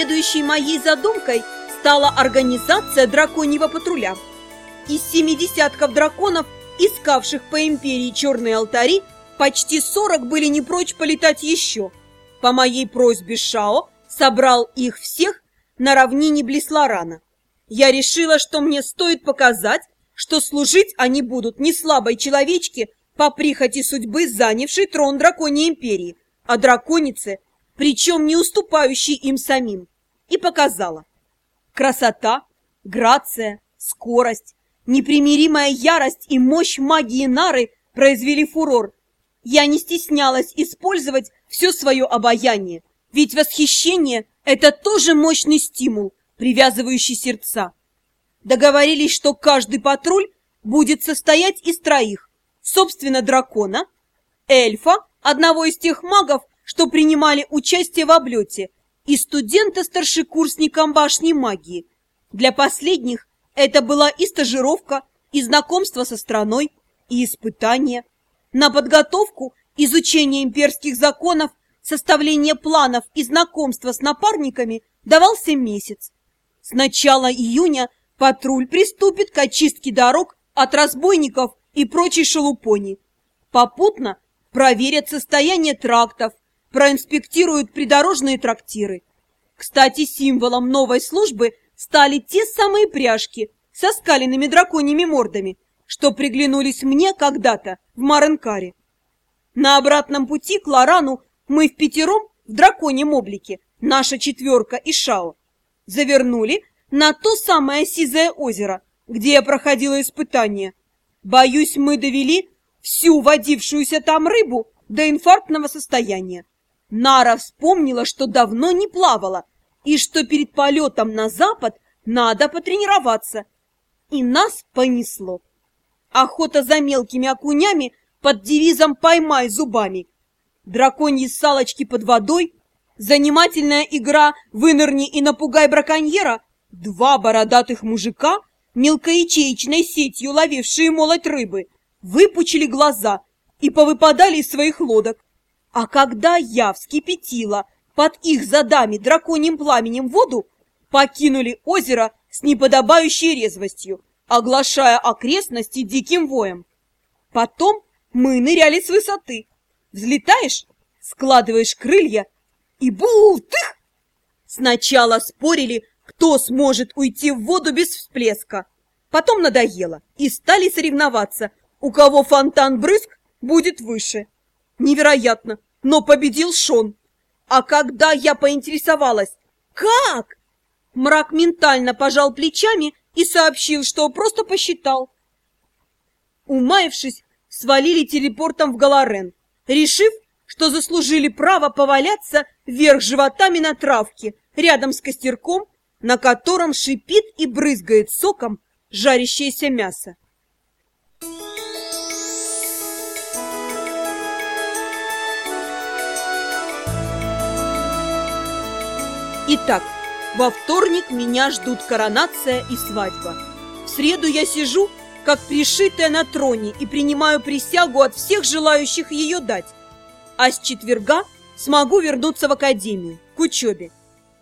Следующей моей задумкой стала организация драконьего патруля. Из семи десятков драконов, искавших по империи черные алтари, почти сорок были не прочь полетать еще. По моей просьбе Шао собрал их всех на равнине Блисларана. Я решила, что мне стоит показать, что служить они будут не слабой человечке по прихоти судьбы, занявшей трон драконьей империи, а драконице, причем не уступающей им самим. И показала. Красота, грация, скорость, непримиримая ярость и мощь магии Нары произвели фурор. Я не стеснялась использовать все свое обаяние, ведь восхищение – это тоже мощный стимул, привязывающий сердца. Договорились, что каждый патруль будет состоять из троих. Собственно, дракона, эльфа, одного из тех магов, что принимали участие в облете, и студента-старшекурсником башни магии. Для последних это была и стажировка, и знакомство со страной, и испытание. На подготовку, изучение имперских законов, составление планов и знакомство с напарниками давался месяц. С начала июня патруль приступит к очистке дорог от разбойников и прочей шелупони. Попутно проверят состояние трактов, проинспектируют придорожные трактиры. Кстати, символом новой службы стали те самые пряжки со скаленными драконьими мордами, что приглянулись мне когда-то в Маренкаре. На обратном пути к Лорану мы в пятером в драконьем облике, наша четверка и Шао, завернули на то самое Сизое озеро, где я проходила испытание. Боюсь, мы довели всю водившуюся там рыбу до инфарктного состояния. Нара вспомнила, что давно не плавала, и что перед полетом на запад надо потренироваться. И нас понесло. Охота за мелкими окунями под девизом «поймай зубами». Драконьи салочки под водой, занимательная игра «вынырни и напугай браконьера», два бородатых мужика, мелкоячеечной сетью ловившие молоть рыбы, выпучили глаза и повыпадали из своих лодок. А когда я вскипятила под их задами драконьим пламенем воду, покинули озеро с неподобающей резвостью, оглашая окрестности диким воем. Потом мы ныряли с высоты. Взлетаешь, складываешь крылья и бултых! Сначала спорили, кто сможет уйти в воду без всплеска. Потом надоело, и стали соревноваться, у кого фонтан брызг будет выше. Невероятно, но победил Шон. А когда я поинтересовалась, как? Мрак ментально пожал плечами и сообщил, что просто посчитал. Умаявшись, свалили телепортом в Галарен, решив, что заслужили право поваляться вверх животами на травке, рядом с костерком, на котором шипит и брызгает соком жарящееся мясо. Итак, во вторник меня ждут коронация и свадьба. В среду я сижу, как пришитая на троне, и принимаю присягу от всех желающих ее дать. А с четверга смогу вернуться в академию, к учебе.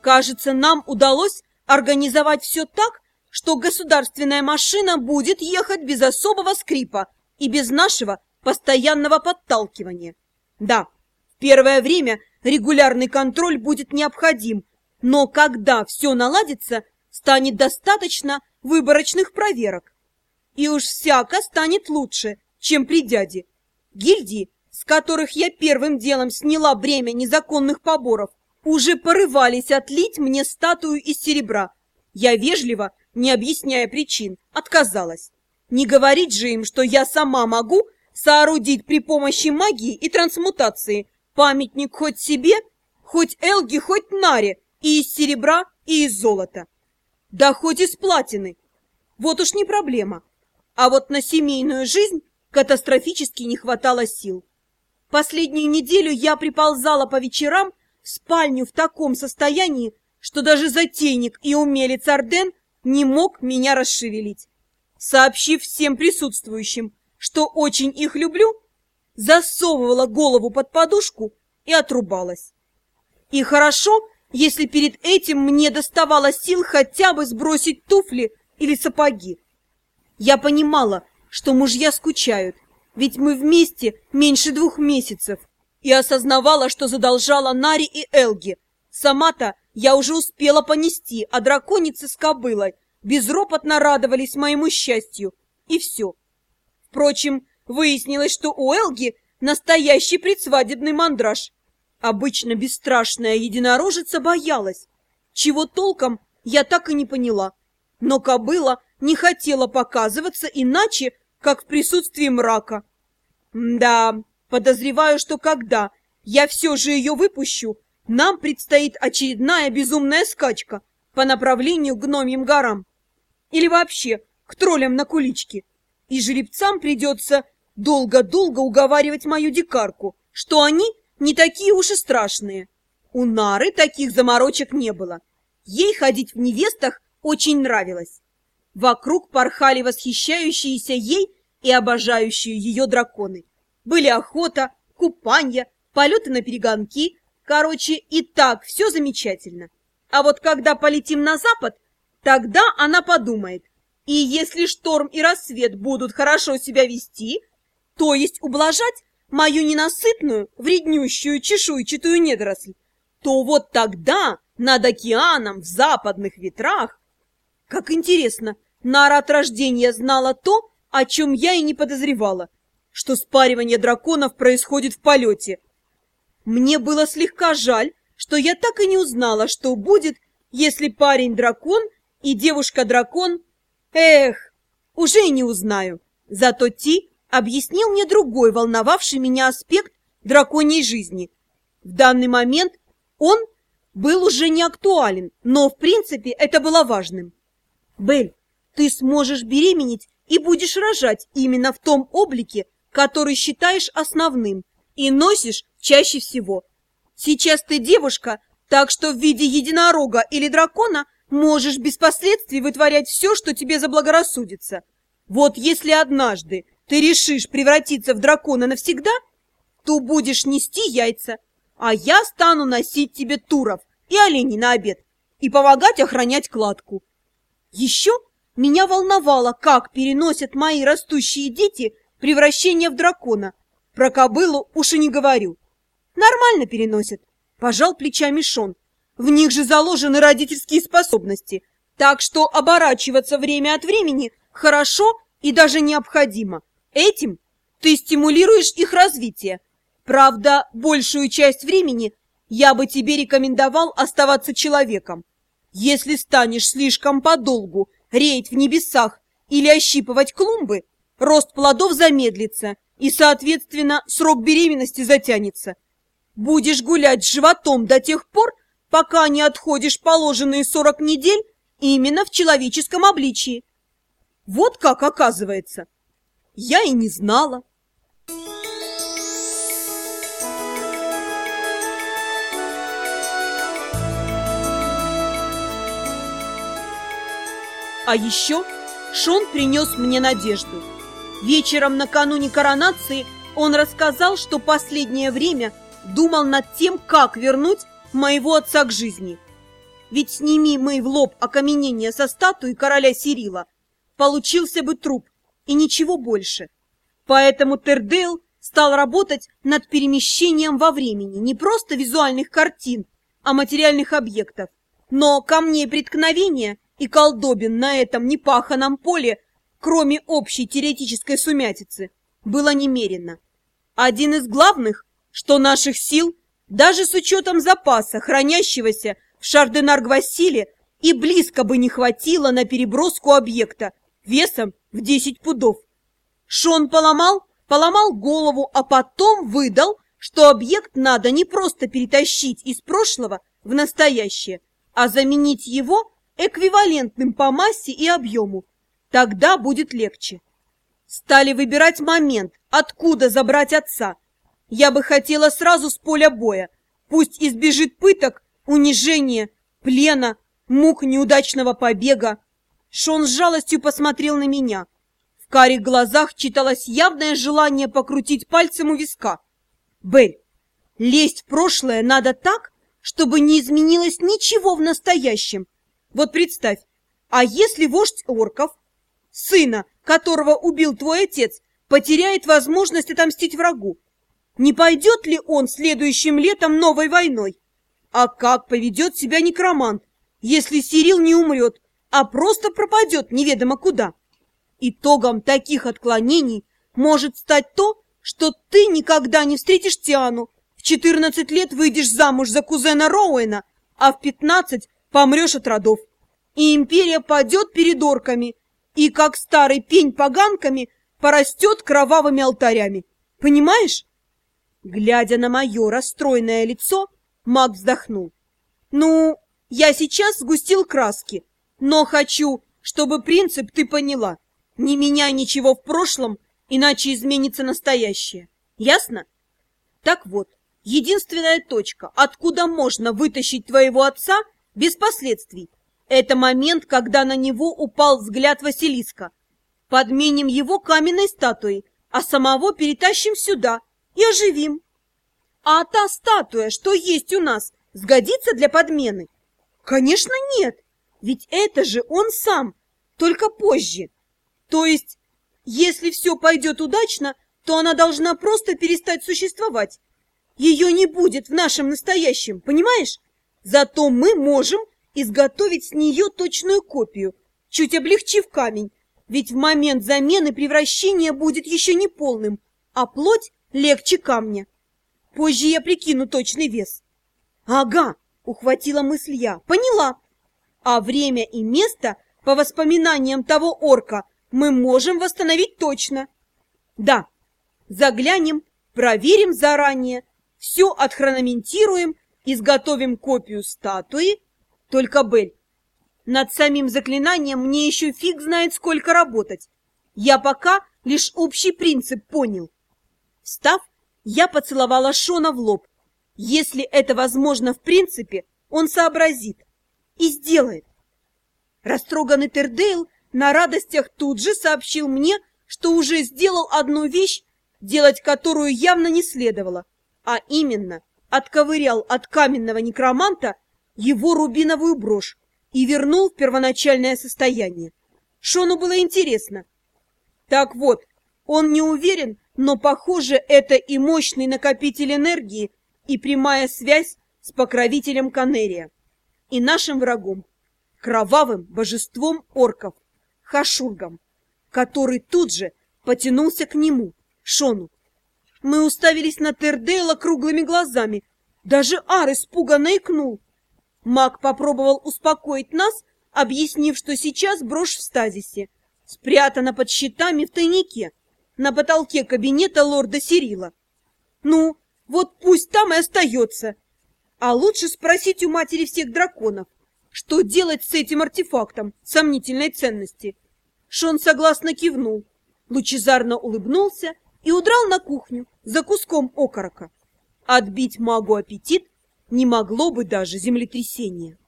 Кажется, нам удалось организовать все так, что государственная машина будет ехать без особого скрипа и без нашего постоянного подталкивания. Да, первое время регулярный контроль будет необходим, но когда все наладится, станет достаточно выборочных проверок. И уж всяко станет лучше, чем при дяде. Гильдии, с которых я первым делом сняла бремя незаконных поборов, уже порывались отлить мне статую из серебра. Я вежливо, не объясняя причин, отказалась. Не говорить же им, что я сама могу соорудить при помощи магии и трансмутации памятник хоть себе, хоть Элге, хоть Наре, и из серебра, и из золота. Да хоть из платины. Вот уж не проблема. А вот на семейную жизнь катастрофически не хватало сил. Последнюю неделю я приползала по вечерам в спальню в таком состоянии, что даже затейник и умелец Арден не мог меня расшевелить. Сообщив всем присутствующим, что очень их люблю, засовывала голову под подушку и отрубалась. И хорошо, если перед этим мне доставало сил хотя бы сбросить туфли или сапоги. Я понимала, что мужья скучают, ведь мы вместе меньше двух месяцев, и осознавала, что задолжала Нари и Элги. Сама-то я уже успела понести, а драконицы с кобылой безропотно радовались моему счастью. И все. Впрочем, выяснилось, что у Элги настоящий предсвадебный мандраж. Обычно бесстрашная единорожица боялась. Чего толком, я так и не поняла. Но кобыла не хотела показываться иначе, как в присутствии мрака. Да, подозреваю, что когда я все же ее выпущу, нам предстоит очередная безумная скачка по направлению к гномьим горам. Или вообще к троллям на куличке. И жеребцам придется долго-долго уговаривать мою дикарку, что они не такие уж и страшные. У Нары таких заморочек не было. Ей ходить в невестах очень нравилось. Вокруг порхали восхищающиеся ей и обожающие ее драконы. Были охота, купанья, полеты на перегонки. Короче, и так все замечательно. А вот когда полетим на запад, тогда она подумает. И если шторм и рассвет будут хорошо себя вести, то есть ублажать мою ненасытную, вреднющую, чешуйчатую недоросль, то вот тогда над океаном в западных ветрах... Как интересно, Нара от рождения знала то, о чем я и не подозревала, что спаривание драконов происходит в полете. Мне было слегка жаль, что я так и не узнала, что будет, если парень-дракон и девушка-дракон... Эх, уже и не узнаю. Зато Ти объяснил мне другой волновавший меня аспект драконьей жизни. В данный момент он был уже не актуален, но в принципе это было важным. Бель, ты сможешь беременеть и будешь рожать именно в том облике, который считаешь основным и носишь чаще всего. Сейчас ты девушка, так что в виде единорога или дракона можешь без последствий вытворять все, что тебе заблагорассудится. Вот если однажды ты решишь превратиться в дракона навсегда, то будешь нести яйца, а я стану носить тебе туров и оленей на обед и помогать охранять кладку. Еще меня волновало, как переносят мои растущие дети превращение в дракона. Про кобылу уж и не говорю. Нормально переносят, пожал плечами Шон. В них же заложены родительские способности, так что оборачиваться время от времени хорошо и даже необходимо. Этим ты стимулируешь их развитие. Правда, большую часть времени я бы тебе рекомендовал оставаться человеком. Если станешь слишком подолгу реять в небесах или ощипывать клумбы, рост плодов замедлится и, соответственно, срок беременности затянется. Будешь гулять с животом до тех пор, пока не отходишь положенные сорок недель именно в человеческом обличии. Вот как оказывается. Я и не знала. А еще Шон принес мне надежду. Вечером накануне коронации он рассказал, что последнее время думал над тем, как вернуть моего отца к жизни. Ведь сними мы в лоб окаменение со статуи короля Сирила, получился бы труп и ничего больше. Поэтому Тердейл стал работать над перемещением во времени не просто визуальных картин, а материальных объектов. Но камней преткновения и колдобин на этом непаханом поле, кроме общей теоретической сумятицы, было немерено. Один из главных, что наших сил, даже с учетом запаса, хранящегося в Шарденаргвасиле, и близко бы не хватило на переброску объекта весом в 10 пудов. Шон поломал, поломал голову, а потом выдал, что объект надо не просто перетащить из прошлого в настоящее, а заменить его эквивалентным по массе и объему. Тогда будет легче. Стали выбирать момент, откуда забрать отца. Я бы хотела сразу с поля боя. Пусть избежит пыток, унижения, плена, мук неудачного побега. Шон с жалостью посмотрел на меня. В карих глазах читалось явное желание покрутить пальцем у виска. «Бель, лезть в прошлое надо так, чтобы не изменилось ничего в настоящем. Вот представь, а если вождь орков, сына, которого убил твой отец, потеряет возможность отомстить врагу? Не пойдет ли он следующим летом новой войной? А как поведет себя некромант, если Сирил не умрет, а просто пропадет неведомо куда? Итогом таких отклонений может стать то, что ты никогда не встретишь Тиану, в 14 лет выйдешь замуж за кузена Роуэна, а в 15 помрешь от родов. И империя падет перед орками, и, как старый пень поганками, порастет кровавыми алтарями. Понимаешь? Глядя на мое расстроенное лицо, маг вздохнул. Ну, я сейчас сгустил краски, но хочу, чтобы принцип ты поняла. Не меняй ничего в прошлом, иначе изменится настоящее. Ясно? Так вот, единственная точка, откуда можно вытащить твоего отца без последствий, это момент, когда на него упал взгляд Василиска. Подменим его каменной статуей, а самого перетащим сюда и оживим. А та статуя, что есть у нас, сгодится для подмены? Конечно, нет, ведь это же он сам, только позже. То есть, если все пойдет удачно, то она должна просто перестать существовать. Ее не будет в нашем настоящем, понимаешь? Зато мы можем изготовить с нее точную копию, чуть облегчив камень, ведь в момент замены превращение будет еще не полным, а плоть легче камня. Позже я прикину точный вес. Ага, ухватила мысль я, поняла. А время и место, по воспоминаниям того орка, мы можем восстановить точно. Да, заглянем, проверим заранее, все отхрономентируем, изготовим копию статуи. Только, Бель, над самим заклинанием мне еще фиг знает сколько работать. Я пока лишь общий принцип понял. Встав, я поцеловала Шона в лоб. Если это возможно в принципе, он сообразит и сделает. Растроганный Тердейл на радостях тут же сообщил мне, что уже сделал одну вещь, делать которую явно не следовало, а именно отковырял от каменного некроманта его рубиновую брошь и вернул в первоначальное состояние. Шону было интересно. Так вот, он не уверен, но, похоже, это и мощный накопитель энергии, и прямая связь с покровителем Канерия, и нашим врагом, кровавым божеством орков, Хашургом, который тут же потянулся к нему, Шону. Мы уставились на Тердейла круглыми глазами. Даже Ар испуганно икнул. Маг попробовал успокоить нас, объяснив, что сейчас брошь в стазисе, спрятана под щитами в тайнике, на потолке кабинета лорда Сирила. Ну, вот пусть там и остается. А лучше спросить у матери всех драконов, что делать с этим артефактом сомнительной ценности. Шон согласно кивнул, лучезарно улыбнулся и удрал на кухню за куском окорока. Отбить магу аппетит не могло бы даже землетрясение.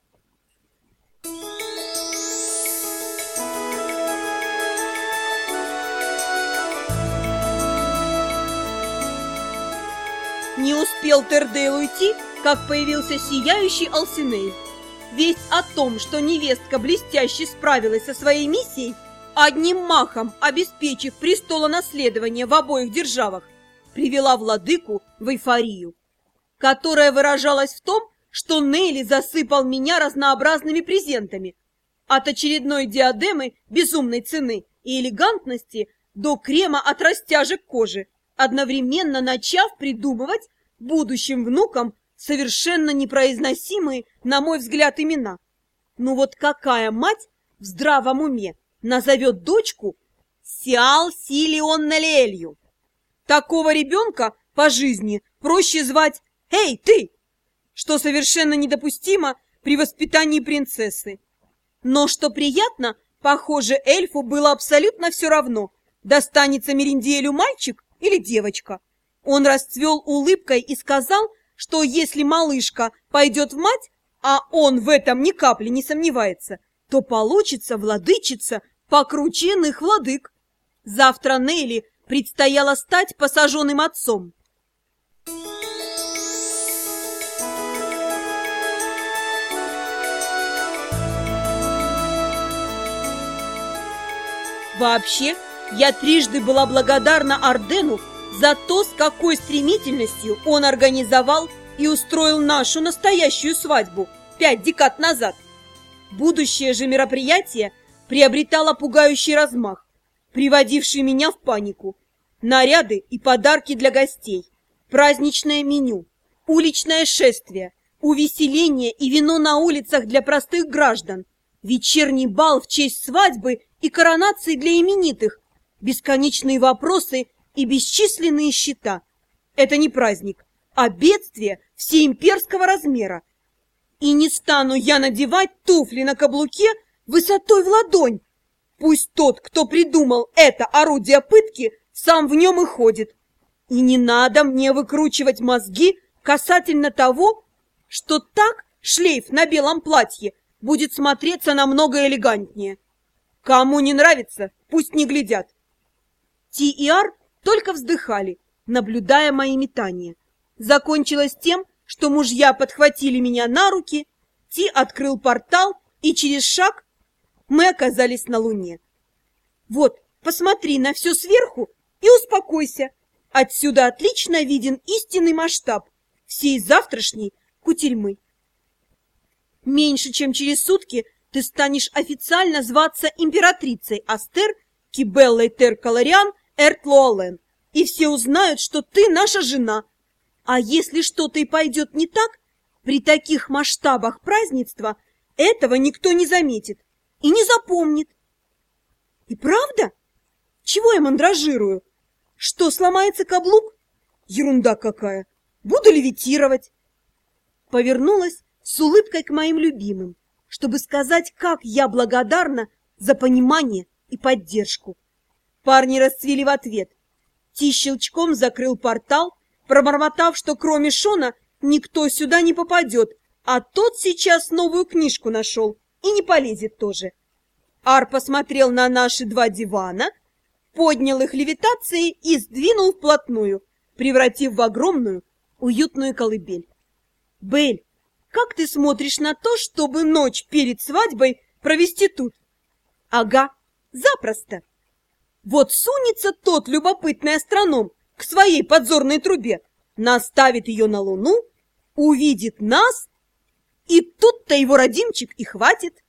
Не успел Тердейл уйти, как появился сияющий Алсиней. Весть о том, что невестка блестяще справилась со своей миссией, одним махом обеспечив престолонаследование в обоих державах, привела владыку в эйфорию которая выражалась в том, что Нелли засыпал меня разнообразными презентами, от очередной диадемы безумной цены и элегантности до крема от растяжек кожи, одновременно начав придумывать будущим внукам совершенно непроизносимые, на мой взгляд, имена. Ну вот какая мать в здравом уме назовет дочку Сиал Силион Налелью? Такого ребенка по жизни проще звать «Эй, ты!» Что совершенно недопустимо при воспитании принцессы. Но что приятно, похоже, эльфу было абсолютно все равно, достанется Меринделю мальчик или девочка. Он расцвел улыбкой и сказал, что если малышка пойдет в мать, а он в этом ни капли не сомневается, то получится владычица покрученных владык. Завтра Нелли предстояло стать посаженным отцом. Вообще, я трижды была благодарна Ардену за то, с какой стремительностью он организовал и устроил нашу настоящую свадьбу пять декад назад. Будущее же мероприятие приобретало пугающий размах, приводивший меня в панику. Наряды и подарки для гостей, праздничное меню, уличное шествие, увеселение и вино на улицах для простых граждан, вечерний бал в честь свадьбы и коронации для именитых, бесконечные вопросы и бесчисленные счета. Это не праздник, а бедствие всеимперского размера. И не стану я надевать туфли на каблуке высотой в ладонь. Пусть тот, кто придумал это орудие пытки, сам в нем и ходит. И не надо мне выкручивать мозги касательно того, что так шлейф на белом платье будет смотреться намного элегантнее. Кому не нравится, пусть не глядят. Ти и Ар только вздыхали, наблюдая мои метания. Закончилось тем, что мужья подхватили меня на руки, Ти открыл портал, и через шаг мы оказались на Луне. Вот, посмотри на все сверху и успокойся. Отсюда отлично виден истинный масштаб всей завтрашней кутерьмы. Меньше чем через сутки ты станешь официально зваться императрицей Астер Кибеллой Тер Калариан Эртлуален, и все узнают, что ты наша жена. А если что-то и пойдет не так, при таких масштабах празднества этого никто не заметит и не запомнит. И правда? Чего я мандражирую? Что, сломается каблук? Ерунда какая! Буду левитировать. Повернулась с улыбкой к моим любимым, чтобы сказать, как я благодарна за понимание и поддержку. Парни расцвели в ответ. Ти щелчком закрыл портал, пробормотав, что кроме Шона никто сюда не попадет, а тот сейчас новую книжку нашел и не полезет тоже. Ар посмотрел на наши два дивана, поднял их левитацией и сдвинул вплотную, превратив в огромную уютную колыбель. «Бель, как ты смотришь на то, чтобы ночь перед свадьбой провести тут?» «Ага, запросто!» Вот сунется тот любопытный астроном к своей подзорной трубе, наставит ее на Луну, увидит нас, и тут-то его родимчик и хватит.